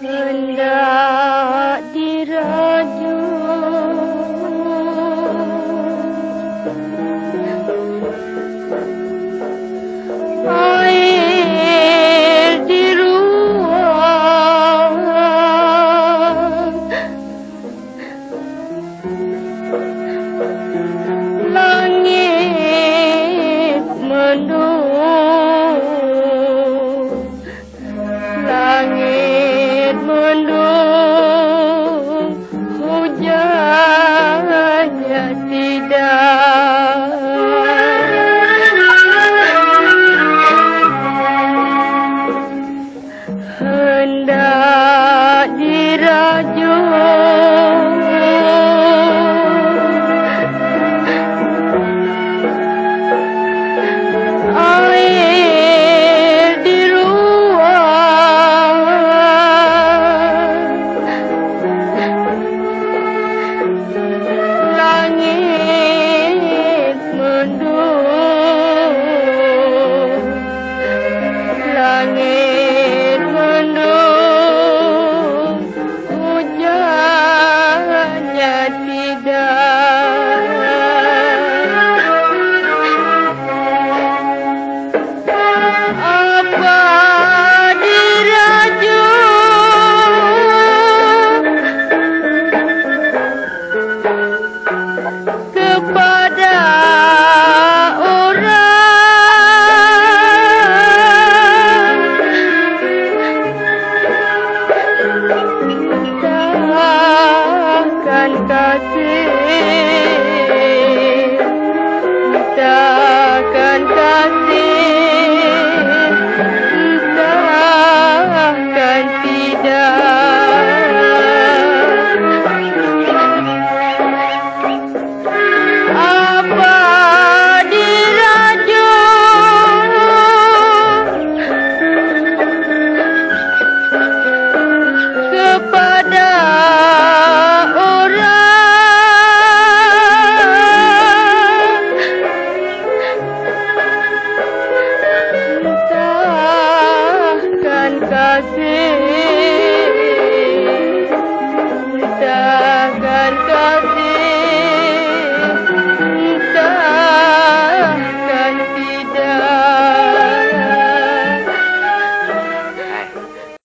Bunda من Jesus